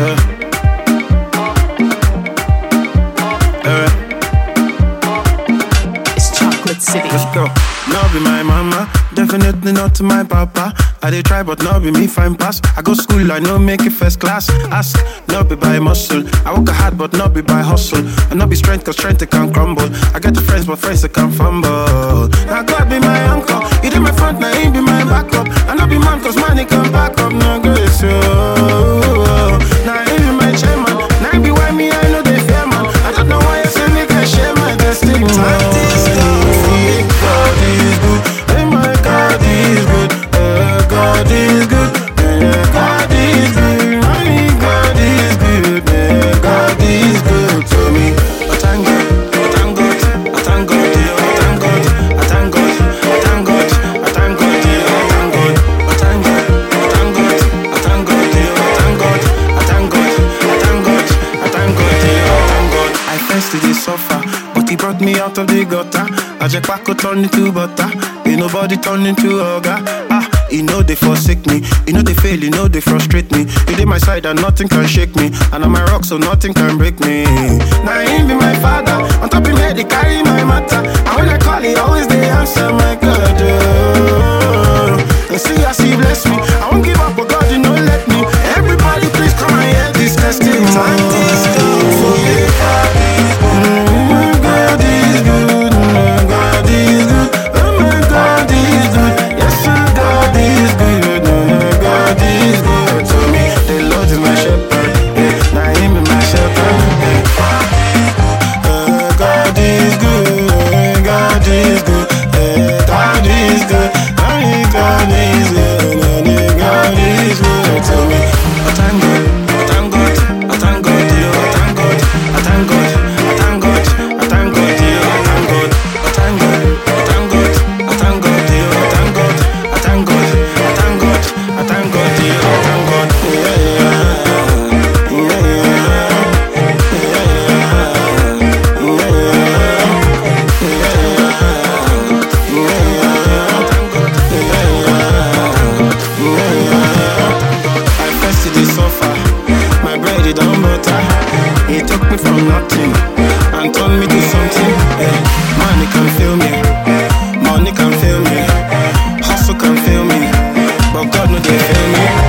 Uh. It's chocolate city. No be my mama, definitely not my papa. I did try, but no be me fine pass. I go school, I no make it first class. Ask, no be by muscle. I work hard, but no be by hustle. And no be strength, cause strength it can crumble. I get the friends, but friends it can fumble. Now God be my uncle. You did my front, now he be my backup. I no be man, cause money can back up, no grace, yo. Me out of the gutter. I just pack turn into butter. Ain't nobody turn into ogre. Ah, you know they forsake me. You know they fail, you know they frustrate me. You did my side and nothing can shake me. And I'm a rock, so nothing can break me. Now him be my father. On top of me, they carry my matter. water. He took me from nothing and turned me to something. Money can fill me, money can fill me, hustle can fill me, but God no they fail me.